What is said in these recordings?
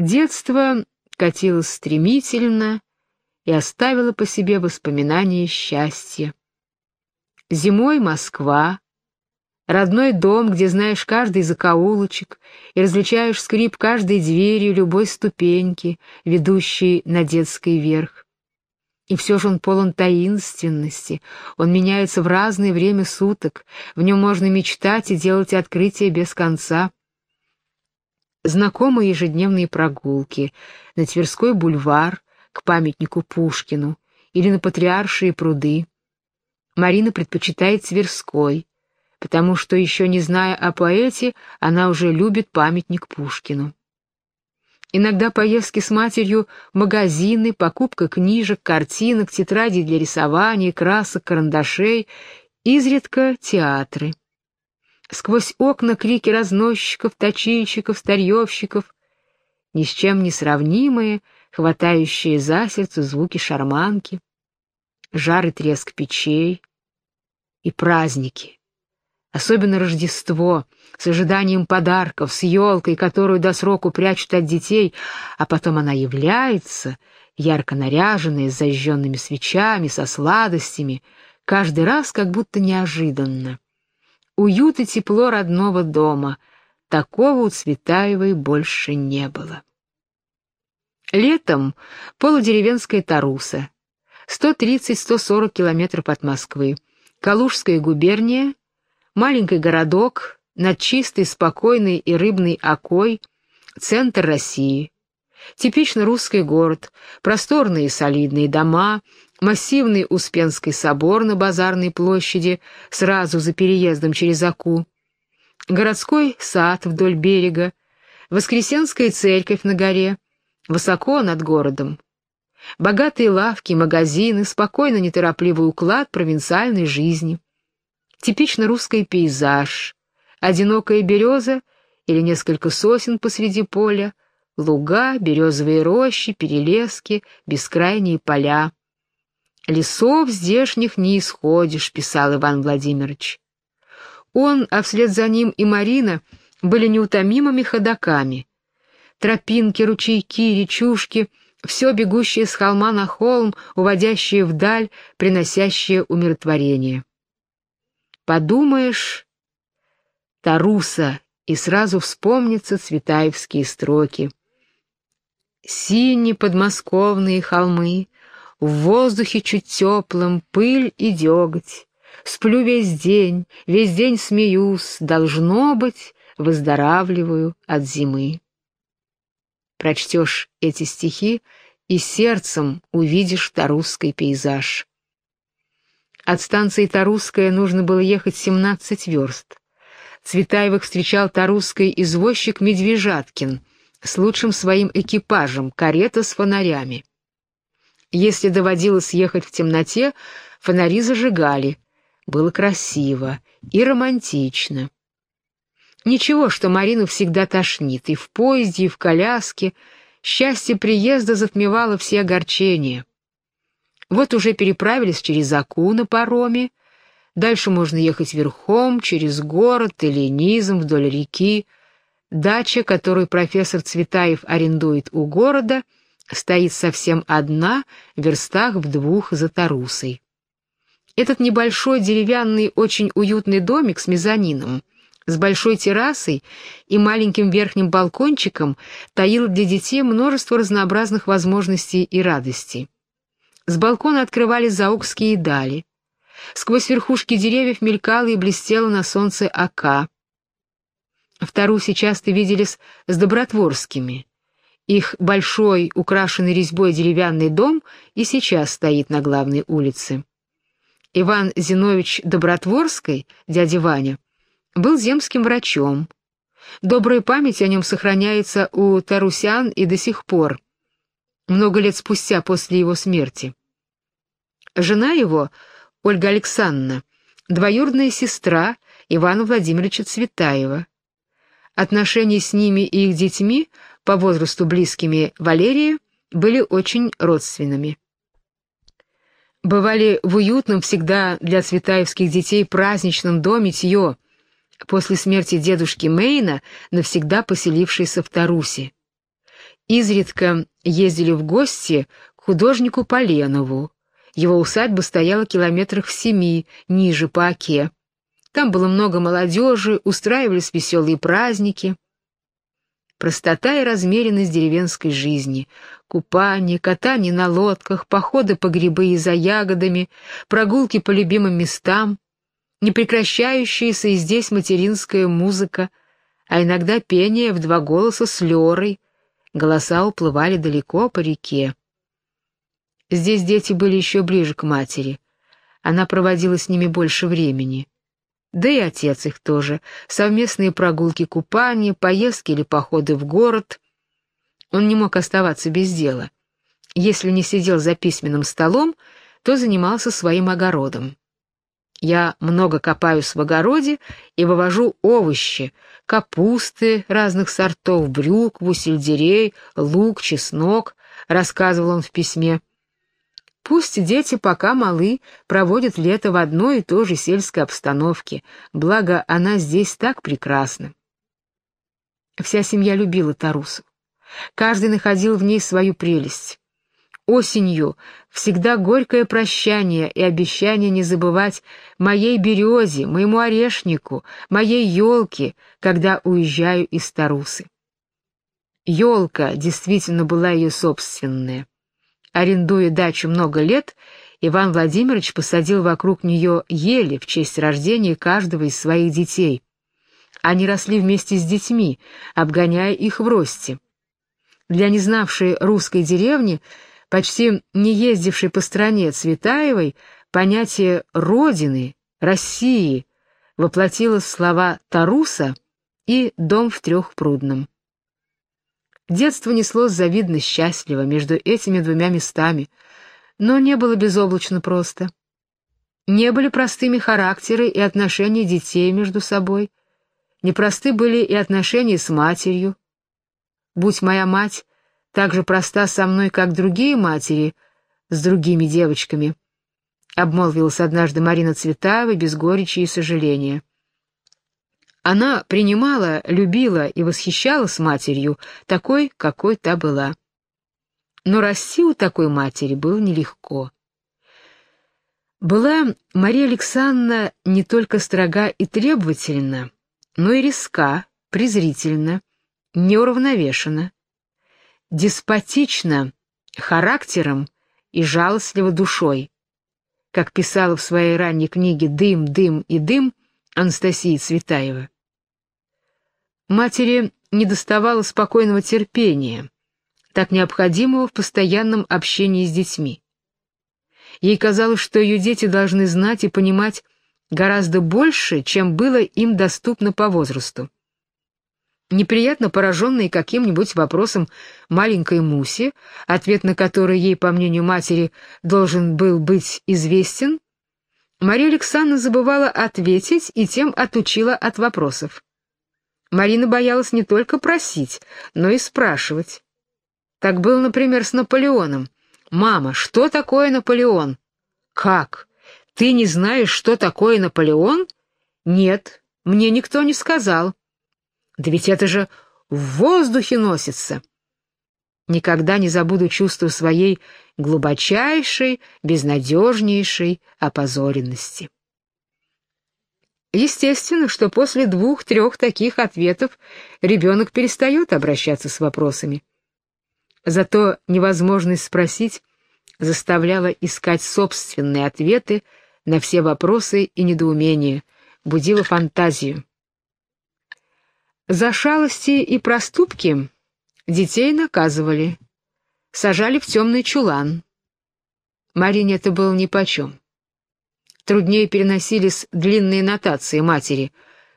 Детство катилось стремительно и оставило по себе воспоминания счастья. Зимой Москва, родной дом, где знаешь каждый закоулочек и различаешь скрип каждой двери, любой ступеньки, ведущей на детский верх. И все же он полон таинственности, он меняется в разное время суток, в нем можно мечтать и делать открытия без конца. Знакомые ежедневные прогулки на Тверской бульвар к памятнику Пушкину или на Патриаршие пруды. Марина предпочитает Тверской, потому что, еще не зная о поэте, она уже любит памятник Пушкину. Иногда поездки с матерью магазины, покупка книжек, картинок, тетрадей для рисования, красок, карандашей, изредка театры. Сквозь окна крики разносчиков, точильщиков, старьевщиков, ни с чем не сравнимые, хватающие за сердце звуки шарманки, жар и треск печей и праздники. Особенно Рождество, с ожиданием подарков, с елкой, которую до сроку прячут от детей, а потом она является, ярко наряженная, с зажженными свечами, со сладостями, каждый раз как будто неожиданно уют и тепло родного дома. Такого у Цветаевой больше не было. Летом полудеревенская Таруса, 130-140 километров от Москвы, Калужская губерния, маленький городок над чистой, спокойной и рыбной окой, центр России. Типично русский город, просторные и солидные дома, массивный Успенский собор на Базарной площади сразу за переездом через Аку, городской сад вдоль берега, Воскресенская церковь на горе, высоко над городом, богатые лавки, магазины, спокойно неторопливый уклад провинциальной жизни, типично русский пейзаж, одинокая береза или несколько сосен посреди поля, луга, березовые рощи, перелески, бескрайние поля. «Лесов здешних не исходишь», — писал Иван Владимирович. Он, а вслед за ним и Марина, были неутомимыми ходаками. Тропинки, ручейки, речушки — все бегущее с холма на холм, уводящее вдаль, приносящее умиротворение. Подумаешь, Таруса, и сразу вспомнятся цветаевские строки. Синие подмосковные холмы, в воздухе чуть теплым пыль и деготь. Сплю весь день, весь день смеюсь, должно быть, выздоравливаю от зимы. Прочтешь эти стихи, и сердцем увидишь тарусский пейзаж. От станции Тарусская нужно было ехать 17 верст. Цветаевых встречал тарусский извозчик Медвежаткин с лучшим своим экипажем, карета с фонарями. Если доводилось ехать в темноте, фонари зажигали. Было красиво и романтично. Ничего, что Марину всегда тошнит, и в поезде, и в коляске. Счастье приезда затмевало все огорчения. Вот уже переправились через Аку на пароме, дальше можно ехать верхом, через город или низом вдоль реки. Дача, которую профессор Цветаев арендует у города — стоит совсем одна, в верстах в двух за Тарусой. Этот небольшой деревянный, очень уютный домик с мезонином, с большой террасой и маленьким верхним балкончиком таил для детей множество разнообразных возможностей и радостей. С балкона открывались заокские дали. Сквозь верхушки деревьев мелькала и блестела на солнце ока. В Тарусе часто виделись с Добротворскими — их большой, украшенный резьбой деревянный дом и сейчас стоит на главной улице. Иван Зинович Добротворский, дядя Ваня, был земским врачом. Добрая память о нем сохраняется у тарусян и до сих пор, много лет спустя после его смерти. Жена его, Ольга Александровна, двоюродная сестра Ивана Владимировича Цветаева. Отношения с ними и их детьми по возрасту близкими Валерии, были очень родственными. Бывали в уютном всегда для цветаевских детей праздничном доме Тьё, после смерти дедушки Мейна, навсегда поселившейся в Тарусе. изредка ездили в гости к художнику Поленову. Его усадьба стояла километрах в семи, ниже по оке. Там было много молодежи, устраивались веселые праздники. Простота и размеренность деревенской жизни, купание, катание на лодках, походы по грибы и за ягодами, прогулки по любимым местам, непрекращающаяся и здесь материнская музыка, а иногда пение в два голоса с Лерой, голоса уплывали далеко по реке. Здесь дети были еще ближе к матери, она проводила с ними больше времени. Да и отец их тоже. Совместные прогулки, купания, поездки или походы в город. Он не мог оставаться без дела. Если не сидел за письменным столом, то занимался своим огородом. Я много копаюсь в огороде и вывожу овощи, капусты разных сортов, брюкву, сельдерей, лук, чеснок, рассказывал он в письме. Пусть дети, пока малы, проводят лето в одной и той же сельской обстановке, благо она здесь так прекрасна. Вся семья любила Тарусу. Каждый находил в ней свою прелесть. Осенью всегда горькое прощание и обещание не забывать моей березе, моему орешнику, моей елке, когда уезжаю из Тарусы. Елка действительно была ее собственная. Арендуя дачу много лет, Иван Владимирович посадил вокруг нее ели в честь рождения каждого из своих детей. Они росли вместе с детьми, обгоняя их в росте. Для незнавшей русской деревни, почти не ездившей по стране Цветаевой, понятие «родины», «России» воплотилось в слова «Таруса» и «Дом в Трехпрудном». Детство неслось завидно счастливо между этими двумя местами, но не было безоблачно просто. Не были простыми характеры и отношения детей между собой, непросты были и отношения с матерью. Будь моя мать так же проста со мной, как другие матери с другими девочками, обмолвилась однажды Марина Цветаева без горечи и сожаления. Она принимала, любила и восхищалась матерью, такой, какой та была. Но расти у такой матери было нелегко. Была Мария Александровна не только строга и требовательна, но и резка, презрительна, неуравновешена, деспотична характером и жалостлива душой. Как писала в своей ранней книге «Дым, дым и дым» Анастасии Цветаева. Матери недоставало спокойного терпения, так необходимого в постоянном общении с детьми. Ей казалось, что ее дети должны знать и понимать гораздо больше, чем было им доступно по возрасту. Неприятно пораженной каким-нибудь вопросом маленькой Муси, ответ на который ей, по мнению матери, должен был быть известен, Мария Александровна забывала ответить и тем отучила от вопросов. Марина боялась не только просить, но и спрашивать. Так было, например, с Наполеоном. «Мама, что такое Наполеон?» «Как? Ты не знаешь, что такое Наполеон?» «Нет, мне никто не сказал». «Да ведь это же в воздухе носится!» Никогда не забуду чувство своей глубочайшей, безнадежнейшей опозоренности. Естественно, что после двух-трех таких ответов ребенок перестает обращаться с вопросами. Зато невозможность спросить заставляла искать собственные ответы на все вопросы и недоумения, будила фантазию. За шалости и проступки Детей наказывали, сажали в темный чулан. Марине это было нипочем. Труднее переносились длинные нотации матери,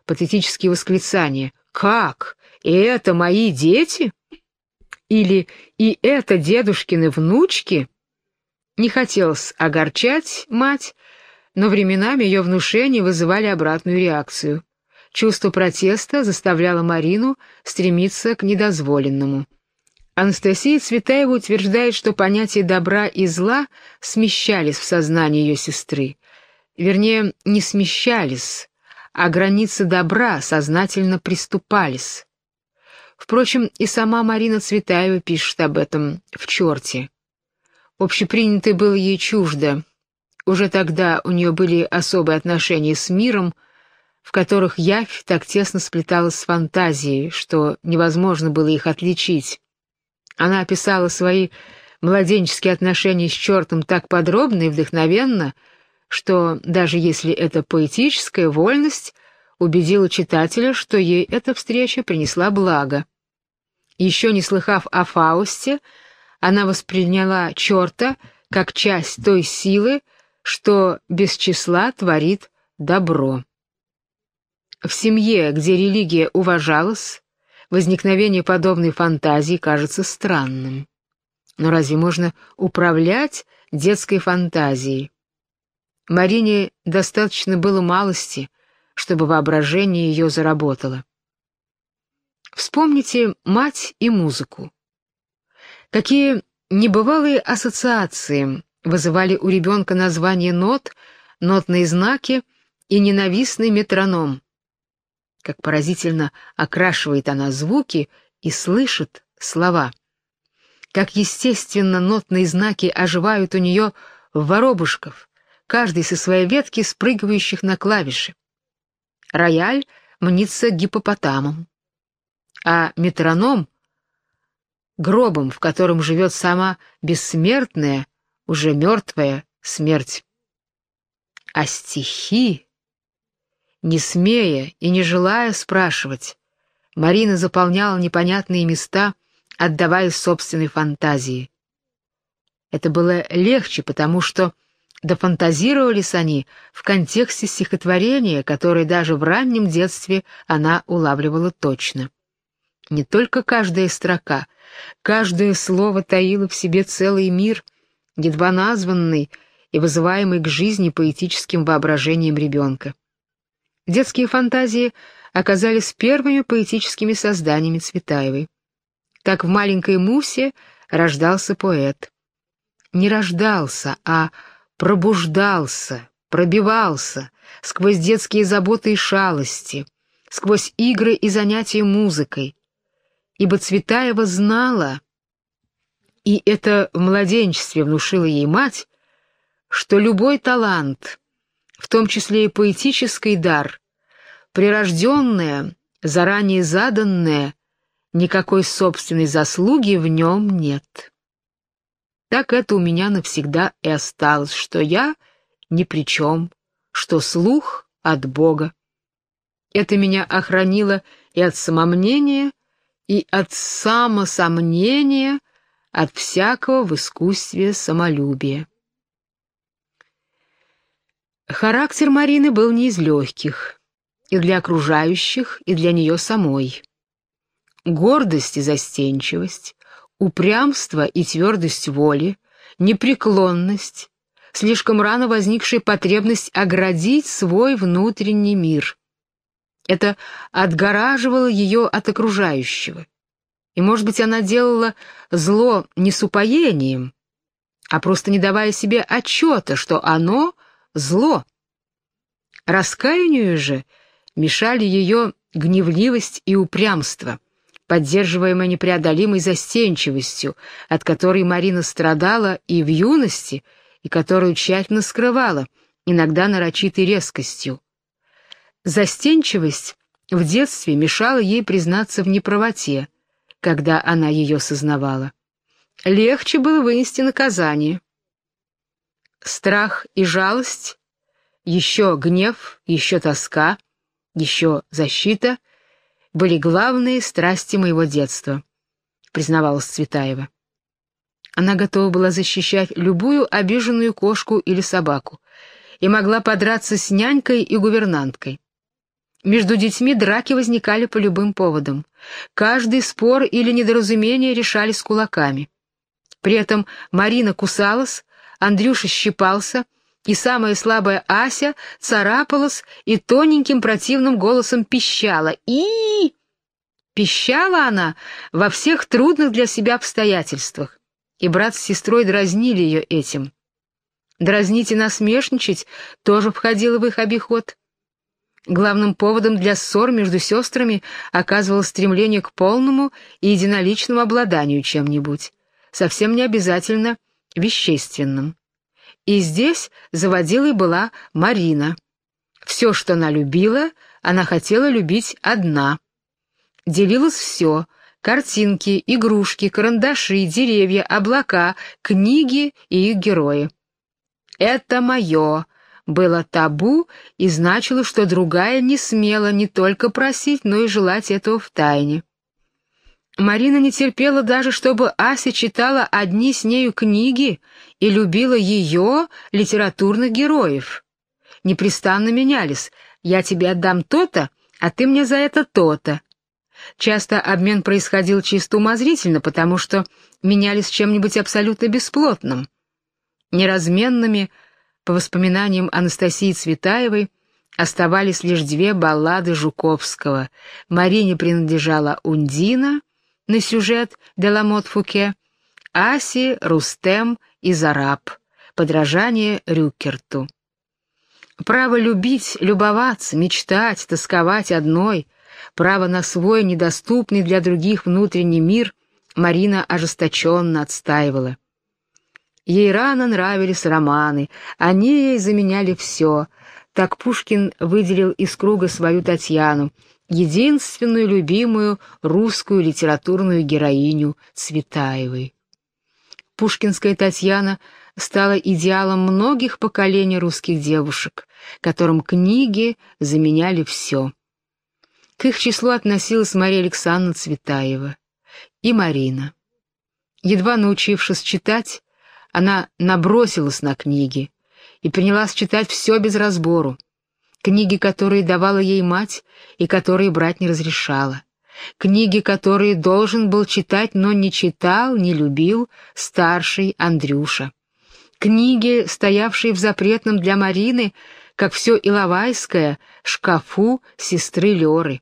патетические восклицания. «Как? И это мои дети?» Или «И это дедушкины внучки?» Не хотелось огорчать мать, но временами ее внушения вызывали обратную реакцию. Чувство протеста заставляло Марину стремиться к недозволенному. Анастасия Цветаева утверждает, что понятия добра и зла смещались в сознании ее сестры. Вернее, не смещались, а границы добра сознательно приступались. Впрочем, и сама Марина Цветаева пишет об этом в «Черте». Общепринятое было ей чуждо. Уже тогда у нее были особые отношения с миром, в которых явь так тесно сплеталась с фантазией, что невозможно было их отличить. Она описала свои младенческие отношения с чертом так подробно и вдохновенно, что, даже если это поэтическая вольность, убедила читателя, что ей эта встреча принесла благо. Еще не слыхав о Фаусте, она восприняла черта как часть той силы, что без числа творит добро. В семье, где религия уважалась, возникновение подобной фантазии кажется странным. Но разве можно управлять детской фантазией? Марине достаточно было малости, чтобы воображение ее заработало. Вспомните мать и музыку. Какие небывалые ассоциации вызывали у ребенка название нот, нотные знаки и ненавистный метроном. Как поразительно окрашивает она звуки и слышит слова. Как естественно нотные знаки оживают у нее воробушков, каждый со своей ветки спрыгивающих на клавиши. Рояль мнится гипопотамом, а метроном — гробом, в котором живет сама бессмертная, уже мертвая смерть. А стихи, не смея и не желая спрашивать, Марина заполняла непонятные места, отдавая собственной фантазии. Это было легче, потому что дофантазировались они в контексте стихотворения, которое даже в раннем детстве она улавливала точно. Не только каждая строка, каждое слово таило в себе целый мир, едва названный и вызываемый к жизни поэтическим воображением ребенка. Детские фантазии оказались первыми поэтическими созданиями Цветаевой. Так в «Маленькой Мусе» рождался поэт. Не рождался, а пробуждался, пробивался сквозь детские заботы и шалости, сквозь игры и занятия музыкой, ибо Цветаева знала, и это в младенчестве внушила ей мать, что любой талант, в том числе и поэтический дар, прирожденное, заранее заданное, никакой собственной заслуги в нем нет. Так это у меня навсегда и осталось, что я ни при чем, что слух от Бога. Это меня охранило и от самомнения, и от самосомнения, от всякого в искусстве самолюбия. Характер Марины был не из легких, и для окружающих, и для нее самой. Гордость и застенчивость, упрямство и твердость воли, непреклонность, слишком рано возникшая потребность оградить свой внутренний мир. Это отгораживало ее от окружающего. И, может быть, она делала зло не с упоением, а просто не давая себе отчета, что оно — зло. Раскаянию же мешали ее гневливость и упрямство, поддерживаемое непреодолимой застенчивостью, от которой Марина страдала и в юности, и которую тщательно скрывала, иногда нарочитой резкостью. Застенчивость в детстве мешала ей признаться в неправоте, когда она ее сознавала. Легче было вынести наказание. Страх и жалость, еще гнев, еще тоска, еще защита были главные страсти моего детства, признавалась Цветаева. Она готова была защищать любую обиженную кошку или собаку и могла подраться с нянькой и гувернанткой. Между детьми драки возникали по любым поводам. Каждый спор или недоразумение решались кулаками. При этом Марина кусалась, Андрюша щипался, и самая слабая Ася царапалась и тоненьким противным голосом пищала. и Пищала она во всех трудных для себя обстоятельствах, и брат с сестрой дразнили ее этим. Дразнить и насмешничать тоже входило в их обиход. Главным поводом для ссор между сестрами оказывалось стремление к полному и единоличному обладанию чем-нибудь, совсем не обязательно вещественным. И здесь заводилой была Марина. Все, что она любила, она хотела любить одна. Делилось все — картинки, игрушки, карандаши, деревья, облака, книги и их герои. «Это мое», было табу и значило, что другая не смела не только просить, но и желать этого втайне. Марина не терпела даже, чтобы Ася читала одни с нею книги и любила ее, литературных героев. Непрестанно менялись «я тебе отдам то-то, а ты мне за это то-то». Часто обмен происходил чисто умозрительно, потому что менялись чем-нибудь абсолютно бесплотным. Неразменными, по воспоминаниям Анастасии Цветаевой, оставались лишь две баллады Жуковского. Марине принадлежала «Ундина» на сюжет «Деламот Фуке», Аси, Рустем и Зараб, подражание Рюкерту. Право любить, любоваться, мечтать, тосковать одной, право на свой недоступный для других внутренний мир Марина ожесточенно отстаивала. Ей рано нравились романы, они ей заменяли все. Так Пушкин выделил из круга свою Татьяну, единственную любимую русскую литературную героиню Цветаевой. Пушкинская Татьяна стала идеалом многих поколений русских девушек, которым книги заменяли все. К их числу относилась Мария Александровна Цветаева и Марина. Едва научившись читать, она набросилась на книги и принялась читать все без разбору. Книги, которые давала ей мать и которые брать не разрешала. Книги, которые должен был читать, но не читал, не любил старший Андрюша. Книги, стоявшие в запретном для Марины, как все Иловайское, шкафу сестры Леры.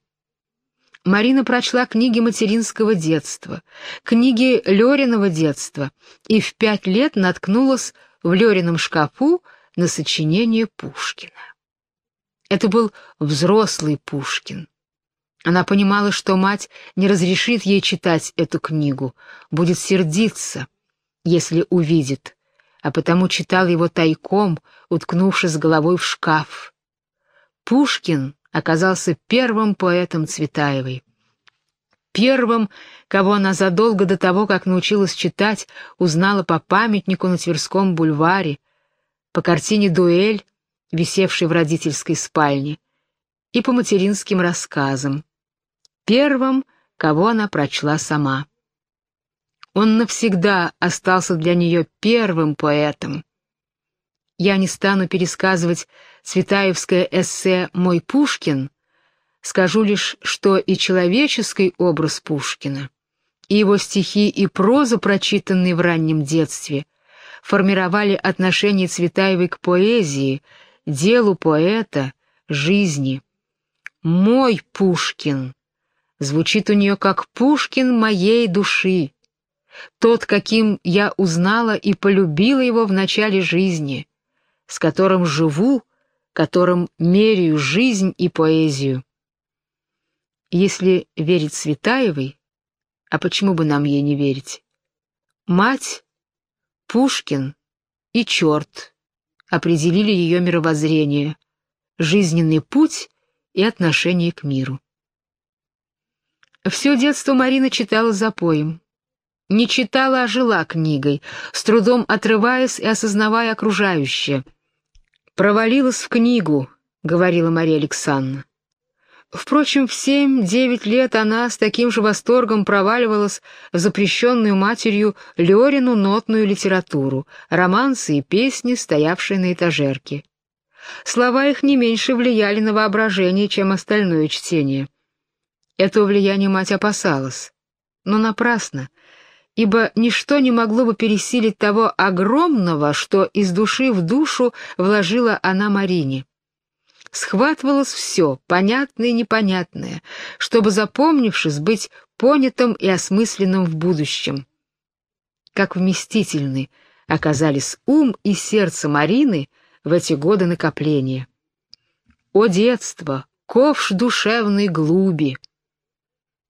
Марина прочла книги материнского детства, книги Лериного детства и в пять лет наткнулась в Лерином шкафу на сочинение Пушкина. Это был взрослый Пушкин. Она понимала, что мать не разрешит ей читать эту книгу, будет сердиться, если увидит, а потому читала его тайком, уткнувшись головой в шкаф. Пушкин оказался первым поэтом Цветаевой. Первым, кого она задолго до того, как научилась читать, узнала по памятнику на Тверском бульваре, по картине «Дуэль», висевшей в родительской спальне, и по материнским рассказам. Первым, кого она прочла сама. Он навсегда остался для нее первым поэтом. Я не стану пересказывать Цветаевское эссе «Мой Пушкин», скажу лишь, что и человеческий образ Пушкина, и его стихи и проза, прочитанные в раннем детстве, формировали отношение Цветаевой к поэзии, делу поэта, жизни. «Мой Пушкин» звучит у нее как «Пушкин моей души», тот, каким я узнала и полюбила его в начале жизни, с которым живу, которым меряю жизнь и поэзию. Если верить Светаевой, а почему бы нам ей не верить? Мать, Пушкин и черт определили ее мировоззрение, жизненный путь и отношение к миру. Все детство Марина читала за поем. Не читала, а жила книгой, с трудом отрываясь и осознавая окружающее — «Провалилась в книгу», — говорила Мария Александровна. Впрочем, в семь-девять лет она с таким же восторгом проваливалась в запрещенную матерью Лерину нотную литературу, романсы и песни, стоявшие на этажерке. Слова их не меньше влияли на воображение, чем остальное чтение. Этого влияния мать опасалась. Но напрасно — ибо ничто не могло бы пересилить того огромного, что из души в душу вложила она Марине. Схватывалось все, понятное и непонятное, чтобы, запомнившись, быть понятым и осмысленным в будущем. Как вместительны оказались ум и сердце Марины в эти годы накопления. О детство, ковш душевной глуби.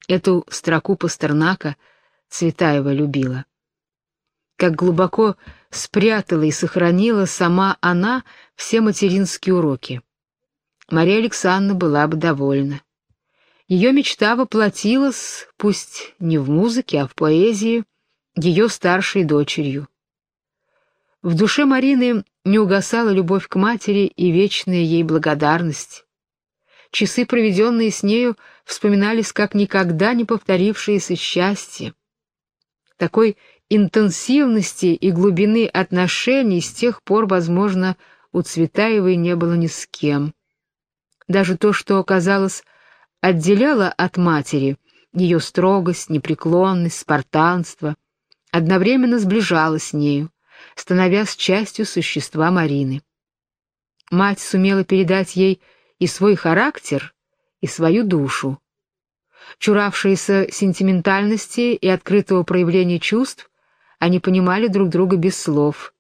Эту строку Пастернака Цветаева любила. Как глубоко спрятала и сохранила сама она все материнские уроки. Мария Александровна была бы довольна. Ее мечта воплотилась, пусть не в музыке, а в поэзии, ее старшей дочерью. В душе Марины не угасала любовь к матери и вечная ей благодарность. Часы, проведенные с нею, вспоминались как никогда не повторившееся счастье. Такой интенсивности и глубины отношений с тех пор, возможно, у Цветаевой не было ни с кем. Даже то, что, казалось, отделяло от матери ее строгость, непреклонность, спартанство, одновременно сближало с нею, становясь частью существа Марины. Мать сумела передать ей и свой характер, и свою душу. Чуравшиеся сентиментальности и открытого проявления чувств, они понимали друг друга без слов,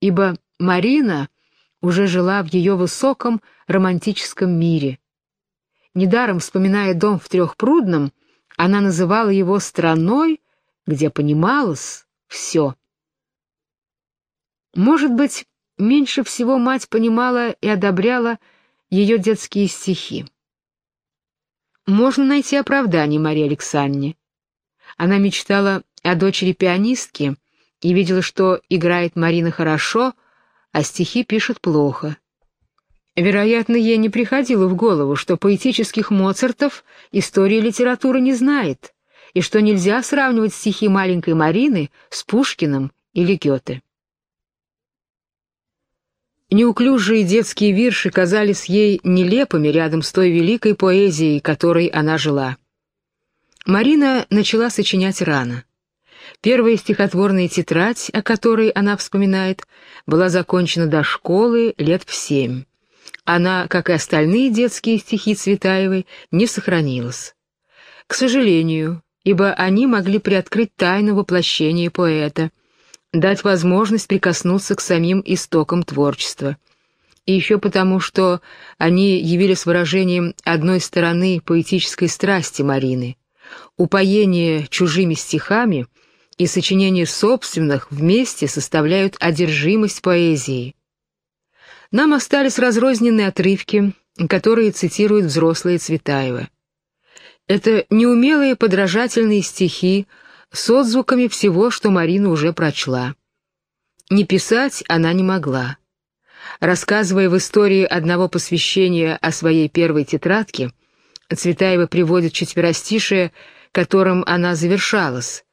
ибо Марина уже жила в ее высоком романтическом мире. Недаром, вспоминая дом в Трехпрудном, она называла его страной, где понималось все. Может быть, меньше всего мать понимала и одобряла ее детские стихи. Можно найти оправдание Марии Александре. Она мечтала о дочери-пианистки и видела, что играет Марина хорошо, а стихи пишет плохо. Вероятно, ей не приходило в голову, что поэтических Моцартов история литературы не знает, и что нельзя сравнивать стихи маленькой Марины с Пушкиным или Гёте. Неуклюжие детские вирши казались ей нелепыми рядом с той великой поэзией, которой она жила. Марина начала сочинять рано. Первая стихотворная тетрадь, о которой она вспоминает, была закончена до школы лет в семь. Она, как и остальные детские стихи Цветаевой, не сохранилась. К сожалению, ибо они могли приоткрыть тайну воплощения поэта — дать возможность прикоснуться к самим истокам творчества. И еще потому, что они явились выражением одной стороны поэтической страсти Марины, упоение чужими стихами и сочинение собственных вместе составляют одержимость поэзии. Нам остались разрозненные отрывки, которые цитируют взрослые Цветаева. Это неумелые подражательные стихи, с отзвуками всего, что Марина уже прочла. Не писать она не могла. Рассказывая в истории одного посвящения о своей первой тетрадке, Цветаева приводит четверостишие, которым она завершалась.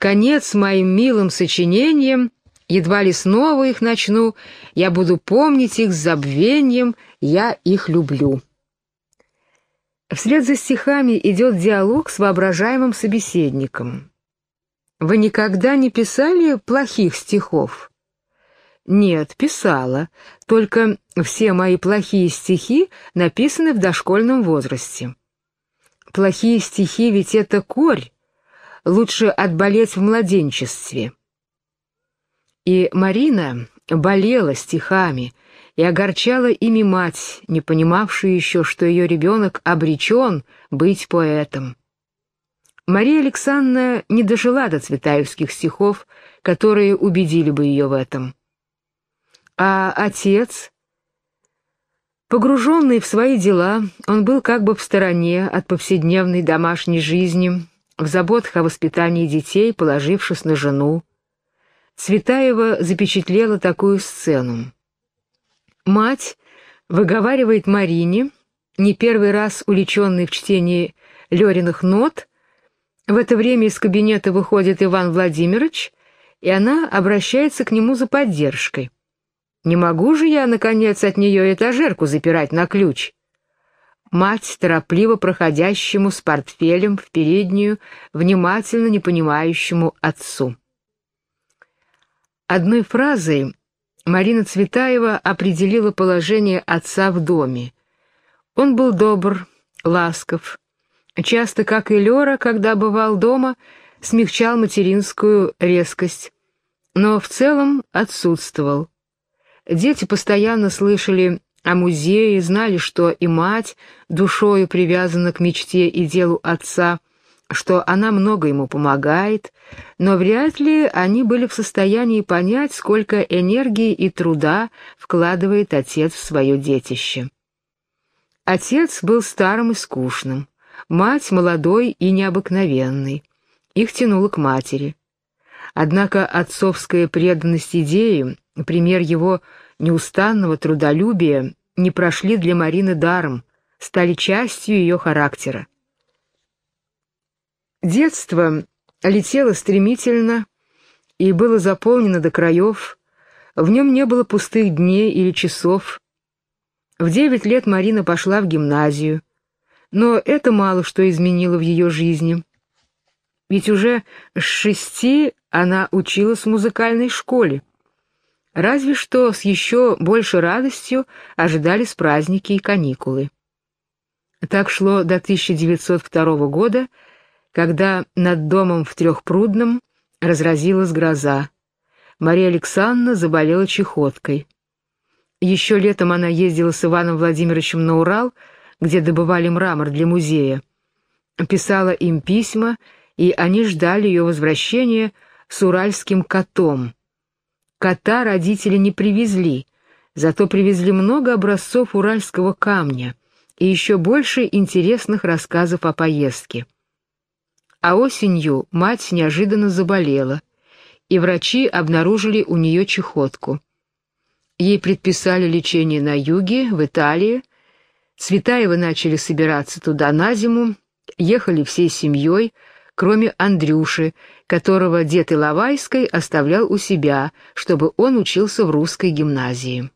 «Конец моим милым сочинениям, едва ли снова их начну, я буду помнить их с забвением, я их люблю». Вслед за стихами идет диалог с воображаемым собеседником. Вы никогда не писали плохих стихов? Нет, писала, только все мои плохие стихи написаны в дошкольном возрасте. Плохие стихи ведь это корь, лучше отболеть в младенчестве. И Марина болела стихами и огорчала ими мать, не понимавшую еще, что ее ребенок обречен быть поэтом. Мария Александровна не дожила до цветаевских стихов, которые убедили бы ее в этом. А отец, погруженный в свои дела, он был как бы в стороне от повседневной домашней жизни, в заботах о воспитании детей, положившись на жену. Цветаева запечатлела такую сцену. Мать выговаривает Марине, не первый раз увлеченной в чтении Лериных нот, в это время из кабинета выходит Иван Владимирович, и она обращается к нему за поддержкой. «Не могу же я, наконец, от нее этажерку запирать на ключ?» Мать, торопливо проходящему с портфелем в переднюю, внимательно не понимающему отцу. Одной фразой Марина Цветаева определила положение отца в доме. Он был добр, ласков, Часто, как и Лера, когда бывал дома, смягчал материнскую резкость, но в целом отсутствовал. Дети постоянно слышали о музее, знали, что и мать душою привязана к мечте и делу отца, что она много ему помогает, но вряд ли они были в состоянии понять, сколько энергии и труда вкладывает отец в свое детище. Отец был старым и скучным, мать молодой и необыкновенной. Их тянуло к матери. Однако отцовская преданность идее, пример его неустанного трудолюбия, не прошли для Марины даром, стали частью ее характера. Детство летело стремительно и было заполнено до краев, в нем не было пустых дней или часов. В девять лет Марина пошла в гимназию, но это мало что изменило в ее жизни. Ведь уже с шести она училась в музыкальной школе. Разве что с еще большей радостью ожидались праздники и каникулы. Так шло до 1902 года, когда над домом в Трехпрудном разразилась гроза. Мария Александровна заболела чехоткой. Еще летом она ездила с Иваном Владимировичем на Урал, где добывали мрамор для музея. Писала им письма, и они ждали ее возвращения с уральским котом. Кота родители не привезли, зато привезли много образцов уральского камня и еще больше интересных рассказов о поездке. А осенью мать неожиданно заболела, и врачи обнаружили у нее чехотку. Ей предписали лечение на юге, в Италии. Цветаевы начали собираться туда на зиму, ехали всей семьей, кроме Андрюши, которого дед Иловайской оставлял у себя, чтобы он учился в русской гимназии.